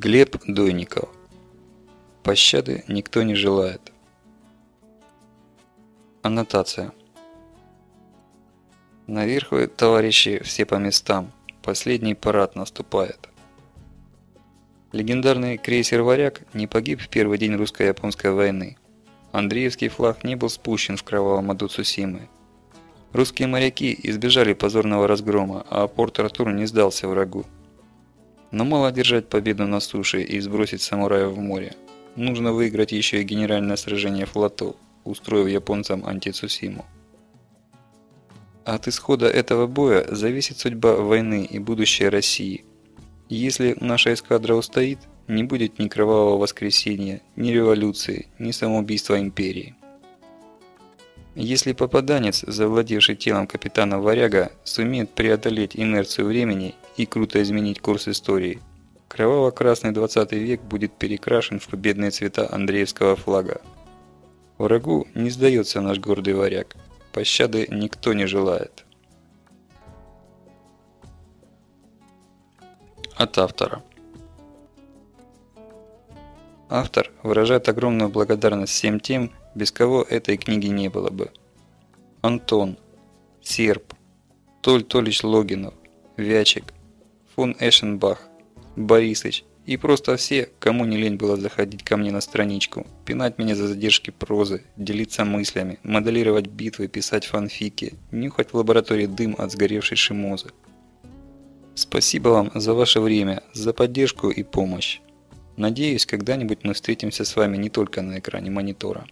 Дойников. Пощады никто не желает. Аннотация. Наверх вы, товарищи, все по местам. Последний парад наступает. Легендарный крейсер «Варяг» не погиб в первый день русско-японской войны. Андреевский флаг не был спущен в кровавом аду Цусимы. Русские моряки избежали позорного разгрома, а порт Артур не сдался врагу. Но мало держать победу на суше и сбросить самураев в море. Нужно выиграть еще и генеральное сражение флотов, устроив японцам антицусиму. От исхода этого боя зависит судьба войны и будущее России. Если наша эскадра устоит, не будет ни кровавого воскресения, ни революции, ни самоубийства империи. Если попаданец, завладевший телом капитана Варяга, сумеет преодолеть инерцию времени и круто изменить курс истории, кроваво-красный 20 век будет перекрашен в победные цвета Андреевского флага. Врагу не сдается наш гордый варяг, пощады никто не желает. От автора. Автор выражает огромную благодарность всем тем, без кого этой книги не было бы. Антон, Серп, Толь Толич Логинов, Вячик, фон Эшенбах, Борисыч и просто все, кому не лень было заходить ко мне на страничку, пинать меня за задержки прозы, делиться мыслями, моделировать битвы, писать фанфики, нюхать в лаборатории дым от сгоревшей шимозы. Спасибо вам за ваше время, за поддержку и помощь. Надеюсь, когда-нибудь мы встретимся с вами не только на экране монитора.